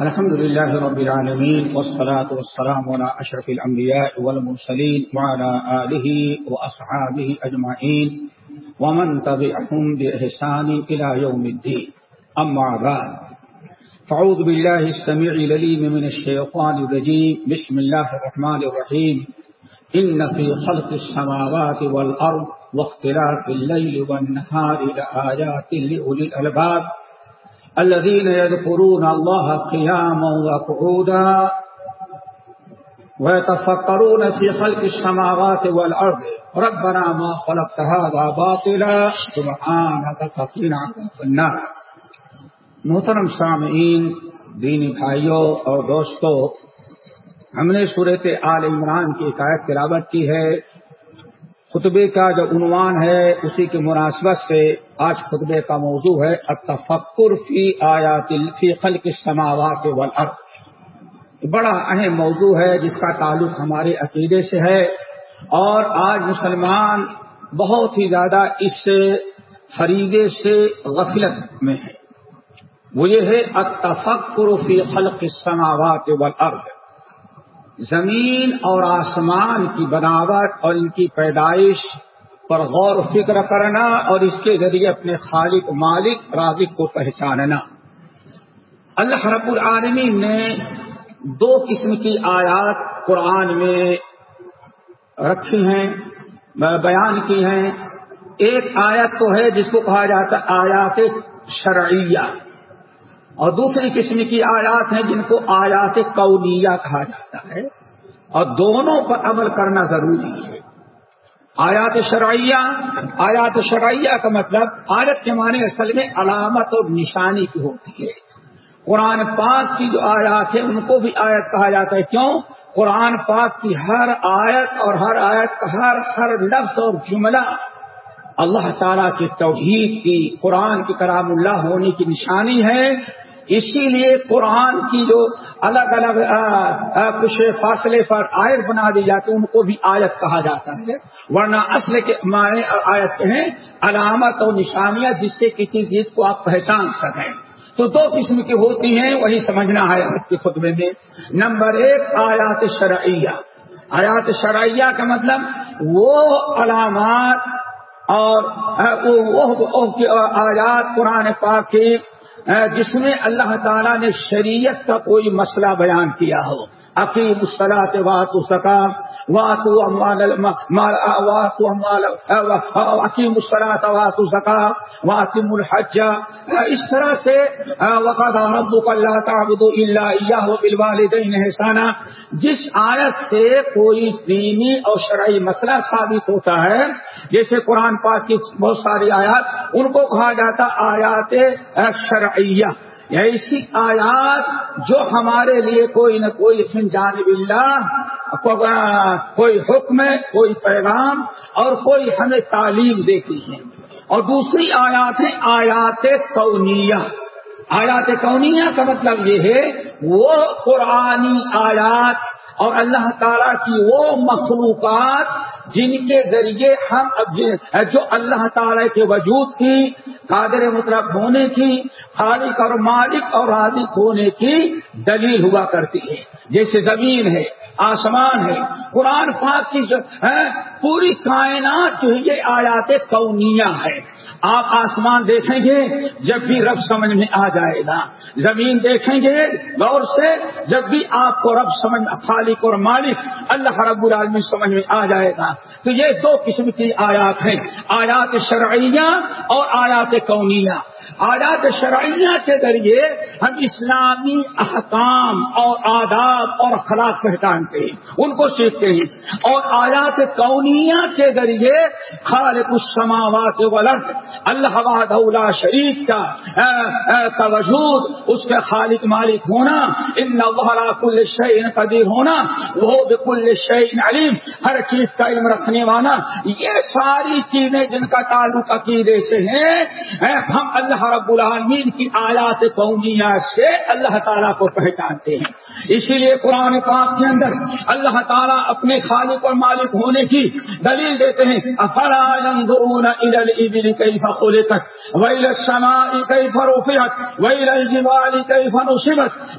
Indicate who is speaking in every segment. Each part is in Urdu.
Speaker 1: الحمد لله رب العالمين، والصلاة والسلام على أشرف الأنبياء والمرسلين وعلى آله وأصحابه أجمعين، ومن تبعهم بإحسان إلى يوم الدين. أما بعد فعوذ بالله السميع لليم من الشيطان الرجيم، بسم الله الرحمن الرحيم. إن في خلق السماوات والأرض واختلاف الليل والنهار لآيات لأولي الألباب. الذين يذكرون الله قياما وقعودا ويتفكرون في خلق السماوات والأرض. ربنا ما خلقت هذا باطلا. سبحانك فقنا عذاب النار. محترم سامعین، دینی بھائیوں اور دوستوں، ہم نے صورت آل عمران کی عکایت تلاوت کی ہے۔ خطبے کا جو عنوان ہے، اسی کی مناسبت سے آج خطبے کا موضوع ہے، التفکر فی آیات فی خلق السماوات والارض. بڑا اہم موضوع ہے، جس کا تعلق ہمارے عقیدے سے ہے۔ اور آج مسلمان بہت ہی زیادہ اس فریدے سے غفلت میں ہے۔ وہ یہ ہے، التفکر فی خلق السماوات والارض۔ زمین اور آسمان کی بناوٹ اور ان کی پیدائش پر غور و فکر کرنا اور اس کے ذریعے اپنے خالق مالک، رازق کو پہچاننا۔ اللہ رب العالمین نے دو قسم کی آیات قرآن میں رکھی ہیں، بیان کی ہیں۔ ایک آیت تو ہے جس کو کہا جاتا ہے آیات شرعیہ۔ اور دوسری قسم کی آیات ہیں جن کو آیات کونیا کہا جاتا ہے۔ اور دونوں پر عمل کرنا ضروری ہے۔ آیات شرعیہ آیات شرعیہ کا مطلب آیت کے معنی اصل میں علامت اور نشانی کی ہوتی ہے۔ قرآن پاک کی جو آیات ہے ان کو بھی آیت کہا جاتا ہے۔ کیوں؟ قرآن پاک کی ہر آیت اور ہر آیت کا ہر ہر لفظ اور جملہ اللہ تعالیٰ کی توحید کی، قرآن کی کرام اللہ ہونے کی نشانی ہے۔ اسی لیے قرآن کی جو الگ الگ کچھ فاصلے پر آیت بنا دی جاتی ان کو بھی آیت کہا جاتا ہے۔ ورنہ اصل کے معنی آیت ہیں علامت اور نشانیاں جس سے کسی چیز کو آپ پہچان سکیں۔ تو دو قسم کی ہوتی ہیں، وہی سمجھنا ہے آپ کے خطبے میں۔ نمبر ایک، آیات شرعیہ۔ آیات شرعیہ کا مطلب وہ علامات اور آیات قرآن پاک کی جس میں اللہ تعالیٰ نے شریعت کا کوئی مسئلہ بیان کیا ہو۔ عقیم الصلاط وات سکام واتو امال واتو امال عقیم الصلاط وات سکام واتم الحج۔ اس طرح سے وقت رب اللہ تعبد اللہ بالوالدین احسانہ جس آیت سے کوئی دینی اور شرعی مسئلہ ثابت ہوتا ہے جیسے قرآن پاک کی بہت ساری آیات، ان کو کہا جاتا آیات شرعیہ یعنی ایسی آیات جو ہمارے لیے کوئی نہ کوئی جانب اللہ، کوئی حکم، کوئی پیغام اور کوئی ہمیں تعلیم دیتی ہے۔ اور دوسری آیات ہیں آیات کونیہ۔ آیات کونیہ کا مطلب یہ ہے، وہ قرآنی آیات اور اللہ تعالیٰ کی وہ مخلوقات جن کے ذریعے ہم جو اللہ تعالیٰ کے وجود کی، قادر مطلب ہونے کی، خالق اور مالک اور رازق ہونے کی دلیل ہوا کرتی ہے جیسے زمین ہے، آسمان ہے، قرآن پاک کی پوری کائنات جو ہے، یہ آیات کونیا ہے۔ آپ آسمان دیکھیں گے، جب بھی رب سمجھ میں آ جائے گا۔ زمین دیکھیں گے، غور سے، جب بھی آپ کو رب سمجھ، خالق اور مالک اللہ رب العالمین سمجھ میں آ جائے گا۔ تو یہ دو قسم کی آیات ہیں آیات شرعیہ اور آیات کونیہ آیات شرعیہ کے ذریعے ہم اسلامی احکام اور آداب اور اخلاق پہچانتے ہیں، ان کو سیکھتے ہیں۔ اور آیات کونیہ کے ذریعے خالق السماوات والارض، اللہ وحدہ شریف کا وجود، اس کے خالق مالک ہونا، ان اللہ کل شعین قدیر ہونا، وہ بکل شعین علیم، ہر چیز کا علم رکھنے والا۔ یہ ساری چیزیں جن کا تعلق عقیدے سے ہیں ہم اللہ اللہ رب العالمین کی آیات قومیہ سے اللہ تعالیٰ کو پہچانتے ہیں۔ اسی لیے قرآن پاک کے اندر اللہ تعالیٰ اپنے خالق اور مالک ہونے کی دلیل دیتے ہیں۔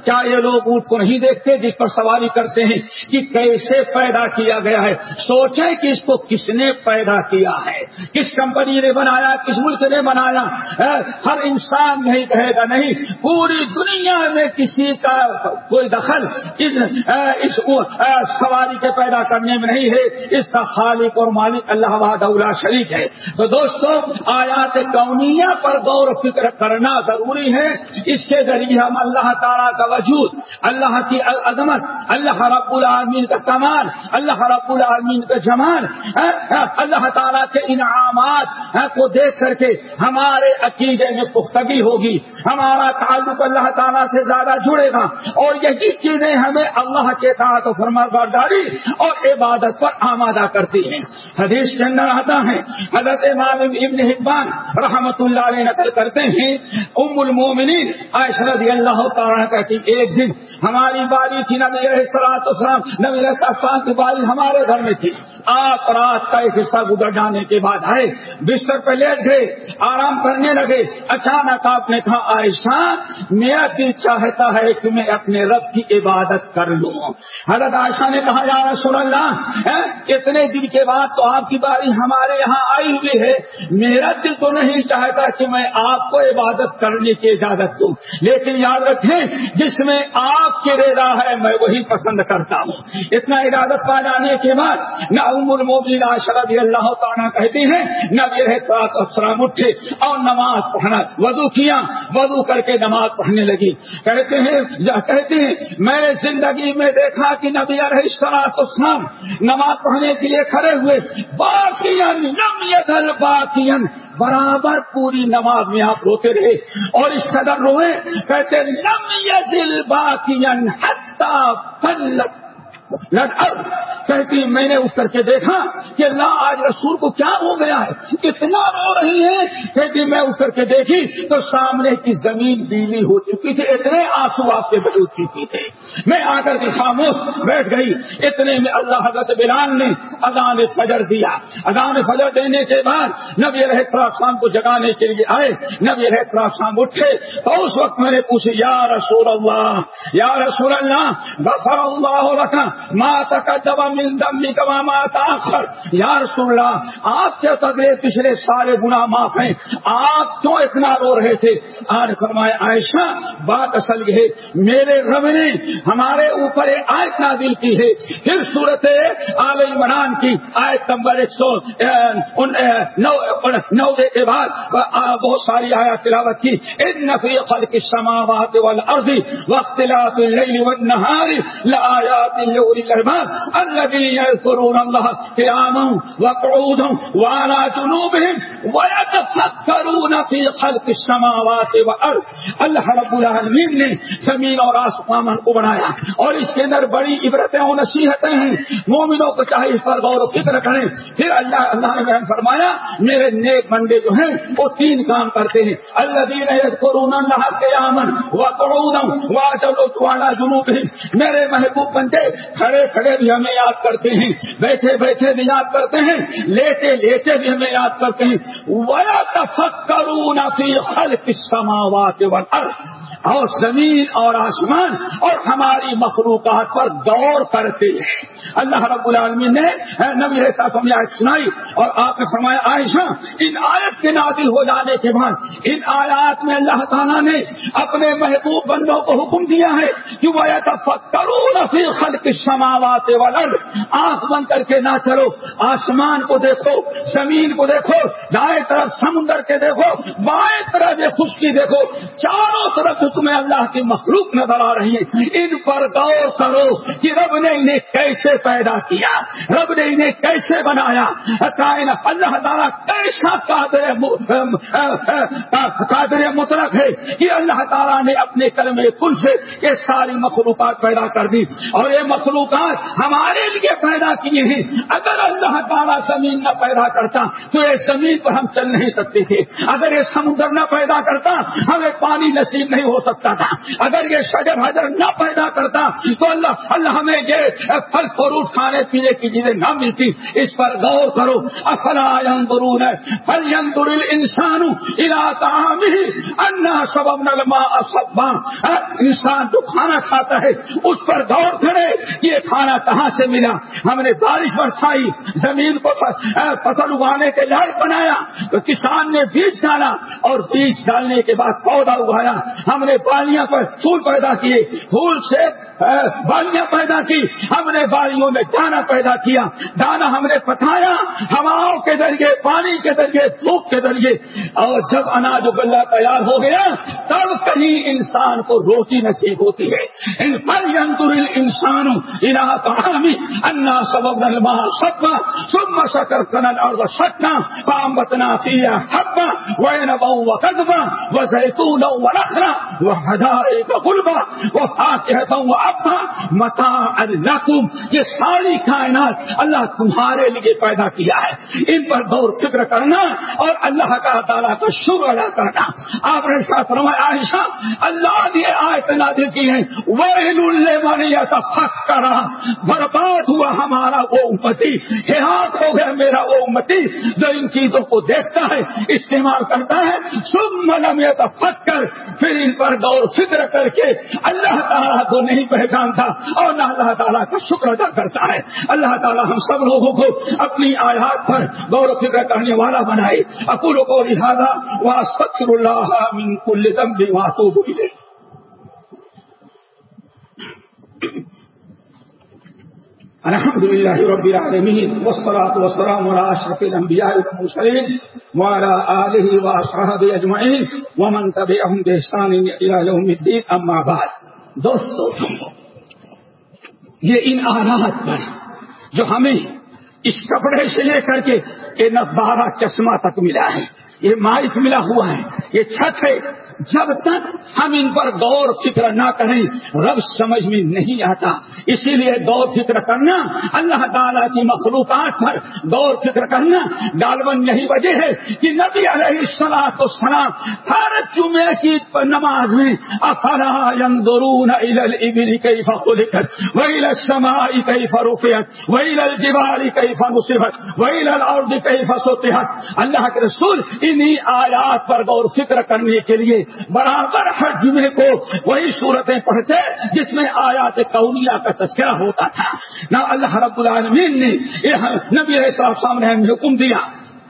Speaker 1: کیا یہ لوگ اونٹ کو نہیں دیکھتے جس پر سواری کرتے ہیں کہ کیسے پیدا کیا گیا ہے؟ سوچیں کہ اس کو کس نے پیدا کیا ہے؟ کس کمپنی نے بنایا، کس ملک نے بنایا ہر انسان نہیں کہے گا، نہیں، پوری دنیا میں کسی کا کوئی دخل اس سواری کے پیدا کرنے میں نہیں ہے۔ اس کا خالق اور مالک اللہ اللہ شریک ہے۔ تو دوستو، آیات کونیا پر غور و فکر کرنا ضروری ہے۔ اس کے ذریعے ہم اللہ تعالیٰ کا وجود، اللہ کی عظمت، اللہ رب العالمین کا کمال، اللہ رب العالمین کا جمال اللہ تعالیٰ کے انعامات کو دیکھ کر کے ہمارے عقیدے میں پختگی ہوگی، ہمارا تعلق اللہ تعالیٰ سے زیادہ جڑے گا۔ اور یہی چیزیں ہمیں اللہ کے و فرما برداری اور عبادت پر آمادہ کرتی ہیں۔ حدیث کے اندر آتا ہے، حضرت امام ابن حبان رحمت اللہ علیہ نقل کرتے ہیں، ام المومنین عائشہ رضی اللہ تعالیٰ کا ایک دن ہماری باری تھی نبی السلام نبی السلام کی باری ہمارے گھر میں تھی۔ آپ رات کا ایک حصہ گزر جانے کے بعد آئے بستر پہ لیٹ گئے، آرام کرنے لگے۔ اچانک آپ نے کہا، عائشہ، میرا دل چاہتا ہے کہ میں اپنے رب کی عبادت کر لوں۔ حضرت عائشہ نے کہا، یا رسول اللہ اتنے دن کے بعد تو آپ کی باری ہمارے یہاں آئی ہوئی ہے۔ میرا دل تو نہیں چاہتا کہ میں آپ کو عبادت کرنے کی اجازت دوں۔ لیکن یاد رکھیں، جس میں آپ کی رضا ہے، میں وہی پسند کرتا ہوں۔ اتنا اجازت پا جانے کے بعد نہ عمر موبین رضی اللہ تعالیٰ کہتے ہیں نبی السلام اٹھے اور نماز پڑھنا۔ وضو کیا، وضو کر کے نماز پڑھنے لگی۔ کہتے ہیں کہتے ہیں، میں نے زندگی میں دیکھا کہ نبی علیہ السلام نماز پڑھنے کے لیے کھڑے ہوئے۔ باقی یدل باقی برابر پوری نماز میں آپ روتے رہے اور اس قدر روئے۔ کہتے لم یدل باقی کہتی میں نے اس کر کے دیکھا کہ اللہ آج رسول کو کیا ہو گیا ہے؟ کتنا رو رہی ہے کہتی میں اس کر کے دیکھی تو سامنے کی زمین بیلی ہو چکی تھی، اتنے آنسو آپ کے بجو چکی تھے میں آ کر کے خاموش بیٹھ گئی۔ اتنے میں اللہ حضرت بلال نے اذان فجر دیا۔ اذان فجر دینے کے بعد نبی رہ شام کو جگانے کے لیے آئے۔ نبی رہ شام اٹھے تو اس وقت میں نے پوچھی یا رسول اللہ، یا رسول اللہ، غفر اللہ رکھا ماں کا دبا مل دمی کما ماتا آخر یا رسول اللہ، آپ کے تگڑے پچھلے سارے گنا معاف ہیں۔ آپ کیوں اتنا رو رہے تھے؟ آج فرمائے عائشہ، بات اصل یہ میرے رب نے ہمارے اوپر آیت نازل کی ہے۔ پھر صورت آل عمران کی آیت نمبر ایک سو نو کے بعد بہت ساری آیات تلاوت کی۔ ان نفی خلق السماوات والارض واختلاف اللیل والنہار لآیات لأولی الالباب الذين يذكرون الله قياما وقعودا وعلى جنوبهم ويتفكرون في خلق السماوات والارض اللہ رب العالمین نے زمین اور آسمان کو بنایا اور اس کے اندر بڑی عبرتیں اور نصیحتیں ہیں۔ مومنوں کو چاہے اس پر غور و فکر کریں۔ پھر اللہ اللہ نے فرمایا، میرے نیک بندے جو ہیں، وہ تین کام کرتے ہیں۔ اللہ دین قرون اللہ قیامن و قعودم والا جنوب میرے محبوب بندے کھڑے کھڑے بھی ہمیں یاد کرتے ہیں، بیٹھے بیٹھے بھی یاد کرتے ہیں، لیٹے لیٹے بھی ہمیں یاد کرتے ہیں۔ ویا تفکرون فی خلق السماوات والارض اور زمین اور آسمان اور ہماری مخلوقات پر دور کرتے ہیں۔ اللہ رب العالمین نے نبی سنائی اور آپ نے فرمایا، عائشہ، ان آیت کے نازل ہو جانے کے بعد، ان آیات میں اللہ تعالیٰ نے اپنے محبوب بندوں کو حکم دیا ہے کہ وہ فی خلق السماوات والارض آنکھ بند کر کے نہ چلو، آسمان کو دیکھو، زمین کو دیکھو، دائیں طرف سمندر کے دیکھو، بائیں طرف یہ خشکی دیکھو، چاروں طرف تمہیں اللہ کی مخلوق نظر آ رہی ہے ان پر غور کرو کہ رب نے انہیں کیسے پیدا کیا، رب نے انہیں کیسے بنایا۔ اللہ تعالیٰ کیسا قادر مطلق ہے کہ اللہ تعالیٰ نے اپنے کلم کل سے یہ ساری مخلوقات پیدا کر دی۔ اور یہ مخلوقات ہمارے لیے پیدا کیے ہیں۔ اگر اللہ تعالیٰ زمین نہ پیدا کرتا تو یہ زمین پر ہم چل نہیں سکتے تھے۔ اگر یہ سمندر نہ پیدا کرتا، ہمیں پانی نصیب نہیں ہو سکتا تھا۔ اگر یہ شجر حجر نہ پیدا کرتا تو اللہ اللہ ہمیں یہ پھل فروٹ کھانے پینے کی چیزیں نہ ملتی۔ اس پر غور کرو۔ افلا ینظرون؟ فل ينظر الانسان الى طعامه انا سببنا الماء صبا۔ انسان جو کھانا کھاتا ہے، اس پر غور کرے یہ کھانا کہاں سے ملا۔ ہم نے بارش برسائی، زمین کو فصل اگانے کے لائق بنایا۔ تو کسان نے بیج ڈالا اور بیج ڈالنے کے بعد پودا اگایا۔ ہم نے بالیاں پر پھول پیدا کیے، پھول سے بالیاں پیدا کی، ہم نے بالیوں میں دانا پیدا کیا، دانا ہم نے پتایا ہواؤں کے ذریعے، پانی کے ذریعے، دھوپ کے ذریعے۔ اور جب اناج گلہ تیار ہو گیا، تب کہیں انسان کو روٹی نصیب ہوتی ہے۔ انسان انا سبب سب سب شکر کنل اور سٹنا پام بتنا سیا حبا، وینبا وقدبا وزیتونا ونخلا وحدائق قلبا وفاکہتا وابا متاع یہ ساری کائنات اللہ تمہارے لیے پیدا کیا ہے۔ ان پر دور فکر کرنا اور اللہ کا تعالیٰ کا شکر ادا کرنا۔ آپ نے ساتھ فرمایا، عائشہ، اللہ نے آیت نازل کی ہے ویل لمن یتفکر، برباد ہوا ہمارا وہ امتی۔ ہاتھ ہو گیا میرا وہ امتی جو ان چیزوں کو دیکھتا ہے، استعمال کرتا ہے۔ سب لم یتفکر، پھر ان پر غور فکر کر کے اللہ تعالیٰ کو نہیں پہچانتا اور نہ اللہ تعالیٰ کا شکر ادا کرتا ہے۔ اللہ تعالیٰ ہم سب لوگوں کو اپنی آیات پر غور و فکر کرنے والا بنائے۔ اکول کو لہٰذا واسطر اللہ من کل دم بھی واسو بولے الحمد لله رب العالمين، والصلاة والسلام على أشرف الأنبياء والمرسلين وعلى آله وأصحابه أجمعين، ومن تبعهم بإحسان إلى يوم الدين، أما بعد. دوستو، یہ ان آلات پر جو ہمیں اس کپڑے سے لے کر کے یہ نہ بارہ چشمہ تک ملا ہے، یہ مائک ملا ہوا ہے، یہ چھت ہے جب تک ہم ان پر غور فکر نہ کریں، رب سمجھ میں نہیں آتا۔ اسی لیے غور فکر کرنا، اللہ تعالیٰ کی مخلوقات پر غور فکر کرنا ڈالون یہی وجہ ہے کہ نبی علیہ السلام تو سلام ہر جمعے کی نماز میں افرا ينظرون الى الابل كيف خلقت والى السماء كيف رفعت والى الجبال كيف نصبت والى الارض كيف سطحت۔ اللہ کے رسول انہی آیات پر غور فکر کرنے کے لیے برابر ہر جمعے کو وہی صورتیں پڑھتے جس میں آیات کونیا کا تذکرہ ہوتا تھا۔ نہ اللہ رب العالمین نے نبی صاحب سامنے ہمیں حکم دیا۔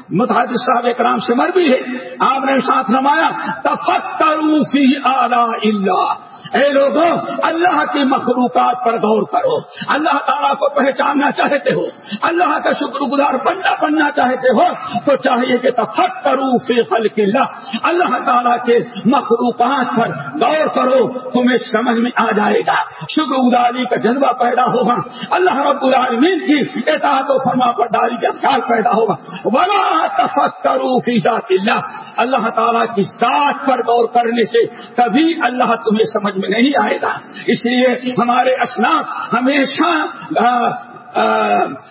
Speaker 1: متحد صاحب کرام سے مر بھی ہے۔ آپ نے ساتھ نمایا، تفکروا فی آلاء اللہ۔ اے لوگوں اللہ کی مخلوقات پر غور کرو۔ اللہ تعالیٰ کو پہچاننا چاہتے ہو۔ اللہ کا شکر گزار بننا بننا چاہتے ہو۔ تو چاہیے کہ تفق کرو فی خلق اللہ۔ اللہ تعالیٰ کے مخلوقات پر غور کرو، تمہیں سمجھ میں آ جائے گا۔ شکر گزاری کا جذبہ پیدا ہوگا۔ اللہ رب العالمین کی اطاعت و فرما پر ڈالی کا خیال پیدا ہوگا۔ بڑا تفق کرو فی ذات اللہ۔ اللہ تعالیٰ کی ذات پر غور کرنے سے کبھی اللہ تمہیں سمجھ میں نہیں آئے گا۔ اس لیے ہمارے اسناف ہمیشہ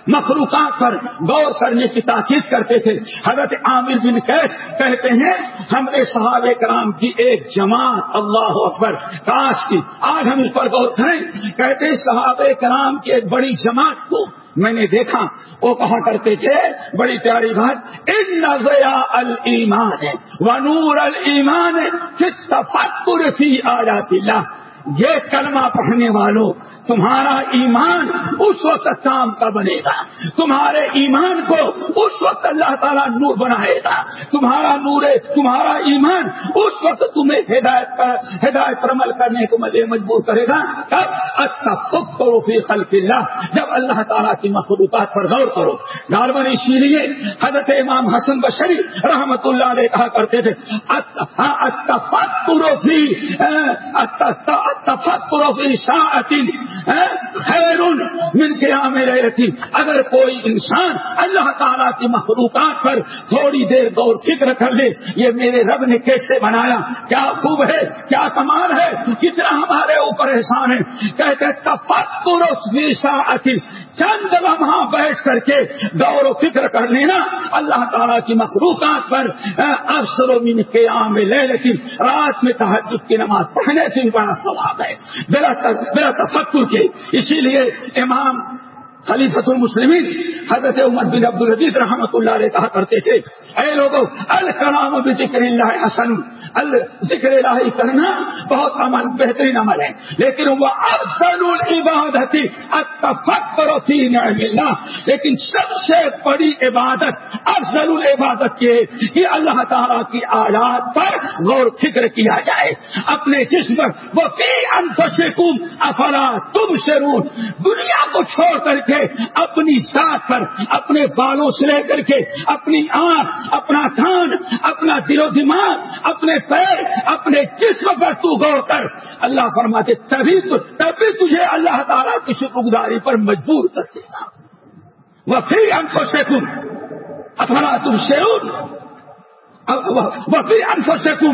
Speaker 1: مخلوقات پر غور کرنے کی تاکید کرتے تھے۔ حضرت عامر بن کیس کہتے ہیں، ہم نے صحاب کرام کی ایک جماعت، اللہ اکبر، کاش کی۔ آج ہم اس پر غور کریں۔ کہتے صحاب کرام کی ایک بڑی جماعت کو میں نے دیکھا۔ وہ کہا کرتے تھے؟ بڑی پیاری بات، ان نظیا المان ہے ونور المان ہے فی آیات اللہ۔ یہ کلمہ پڑھنے والوں تمہارا ایمان اس وقت کام کا بنے گا۔ تمہارے ایمان کو اس وقت اللہ تعالیٰ نور بنائے گا۔ تمہارا نور، تمہارا ایمان اس وقت تمہیں ہدایت پر ہدایت پر عمل کرنے کو مجھے مجبور کرے گا۔ تب اچھا کرو فی خلق اللہ جب اللہ تعالیٰ کی مخلوقات پر غور کرو۔ گاربن اسی لیے حضرت امام حسن بشری رحمت اللہ علیہ کہا کرتے تھے ہاں، فی خیر من قیام لیلتی۔ اگر کوئی انسان اللہ تعالیٰ کی مخلوقات پر تھوڑی دیر غور فکر کر لے، یہ میرے رب نے کیسے بنایا؟ کیا خوب ہے؟ کیا کمال ہے؟ کتنا ہمارے اوپر احسان ہے؟ کہتے تفکر چند لمحہ بیٹھ کر کے غور و فکر کر لینا۔ اللہ تعالیٰ کی مخلوقات پر افسر و من قیام لیلتی۔ رات میں تحجد کی نماز پڑھنے سے بھی بڑا ثواب ہے۔ بلا تفکر کے اسی لیے امام خلیفت المسلمین حضرت عمر بن عبد العزیز رحمۃ اللہ علیہ کہا کرتے تھے، اے لوگوں الکلام ذکر اللہ حسن ذکر الہی کرنا بہت عمل، بہترین عمل ہے، لیکن وہ افضل العبادت، التفکر فی نعم اللہ، لیکن سب سے بڑی عبادت، افضل العبادت یہ کہ اللہ تعالیٰ کی آلات پر غور فکر کیا جائے، اپنے جسم پر وہ فی انفسکم، افلا تم شرون دنیا کو چھوڑ کر کے اپنی ساتھ پر، اپنے بالوں سے لے کر کے اپنی آنکھ، اپنا کان، اپنا دل و دماغ، اپنے پیر، اپنے جسم پر تو غور کر۔ اللہ فرماتے، تبھی تبھی تجھے اللہ تعالیٰ کی شکر گزاری پر مجبور کر دے گا۔ وہ پھر ہم کو سیکھوں افرا تم شیرون وہ پھر انفو سیکھوں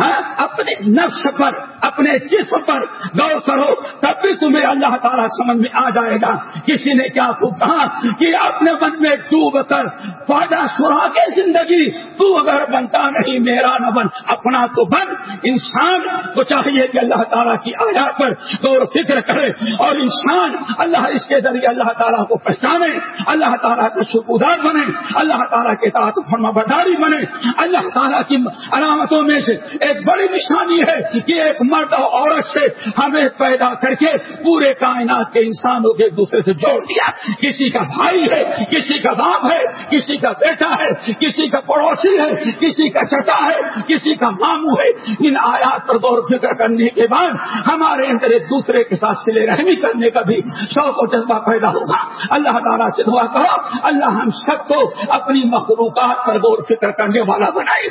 Speaker 1: ہاں؟ اپنے نفس پر، اپنے جسم پر غور کرو، تب بھی تمہیں اللہ تعالیٰ سمجھ میں آ جائے گا۔ کسی نے کیا خوب کہا کہ اپنے من میں ڈوب کر پادا سرا کے زندگی، تو اگر بنتا نہیں، میرا نہ بن، اپنا تو بن۔ انسان کو چاہیے کہ اللہ تعالیٰ کی آیات پر غور فکر کرے اور انسان اللہ اس کے ذریعے اللہ تعالیٰ کو پہچانے، اللہ تعالیٰ کا شکودار بنے، اللہ تعالیٰ کے تحت فرما بداری بنے، اللہ تعالیٰ کی علامتوں میں سے ایک بڑی نشانی ہے۔ کہ ایک مرد اور عورت سے ہمیں پیدا کر کے پورے کائنات کے انسانوں کے ایک دوسرے سے جوڑ دیا۔ کسی کا بھائی ہے، کسی کا باپ ہے، کسی کا بیٹا ہے، کسی کا پڑوسی ہے، کسی کا چٹا ہے، کسی کا ماموں ہے۔ ان آیات پر غور فکر کرنے کے بعد ہمارے اندر ایک دوسرے کے ساتھ سلے رحمی کرنے کا بھی شوق و جذبہ پیدا ہوگا۔ اللہ تعالیٰ سے دعا کرو۔ اللہ ہم سب کو اپنی مخلوقات پر غور فکر کرنے والا بنائے۔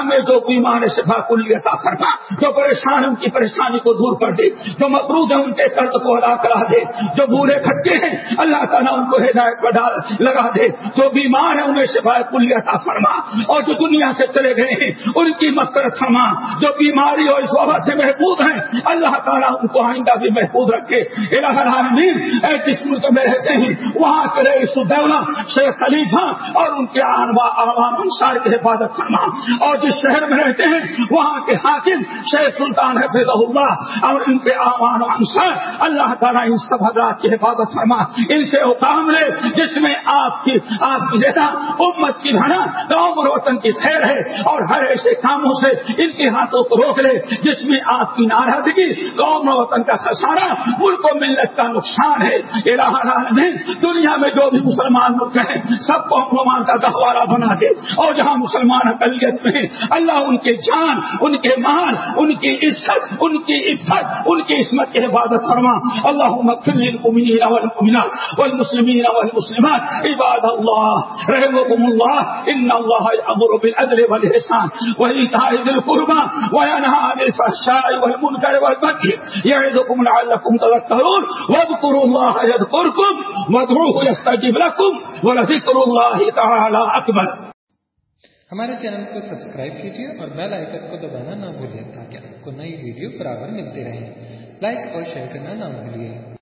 Speaker 1: ہمیں جو بیمار شفا کلیتا فرما۔ جو پریشان ان کی پریشانی کو دور کر دے۔ جو مقروض ہے ان کے قرض کو ادا کرا دے۔ جو بورے کھٹے ہیں اللہ تعالیٰ ان کو ہدایت پر ڈال لگا دے۔ جو بیمار ہیں انہیں شفایت کلی عطا فرما۔ اور جو دنیا سے چلے گئے ہیں ان کی مقرر فرما۔ جو بیماری اور اس وبا سے محفوظ ہیں اللہ تعالیٰ ان کو آئندہ بھی محفوظ رکھے۔ الہ العالمین، اے جس ملک میں رہتے ہیں، وہاں کے رئیس الدولہ شیخ خلیفہ اور ان کے عوام انصار کی حفاظت فرما۔ اور جس شہر میں رہتے ہیں، وہاں کے حاکم شیخ سلطان حفظ اللہ اور ان کے آمان و انصار، اللہ تعالیٰ ان سب حضرات کی حفاظت فرما۔ ان سے حکام لے، جس میں آپ کی آپ کی جیسا امت کی بھنا گاؤں اور وطن کی خیر ہے اور ہر ایسے کاموں سے ان کے ہاتھوں کو روک لے، جس میں آپ کی ناراضگی، قوم و وطن کا خسارہ، ملک و ملت کا نقصان ہے۔ العالمین، دنیا میں جو بھی مسلمان ملک ہیں، سب کو مسلمان کا گہوارہ بنا دے اور جہاں مسلمان اقلیت میں اللہ ان کے جان، ان کے مال، ان کی عزت، ان کی عزت ان کی عصمت کی حفاظت فرما۔ اللہ مغفر والمسلمین والمسلمات۔ عباد اللہ رحمكم الله ان الله يأمر بالعدل والإحسان وإيتاء ذي القربى وينهى عن الفحشاء والمنكر والبغي يعظكم لعلكم تذكرون واذكروا الله يذكركم وادعوه يستجب لكم ولذكر الله تعالى أكبر
Speaker 2: ہمارے چینل کو سبسکرائب کیجیے اور بیل آئکن کو دبانا نہ بھولیے تاکہ آپ کو نئی ویڈیو برابر ملتے رہیں لائک اور شیئر کرنا نہ بھولیے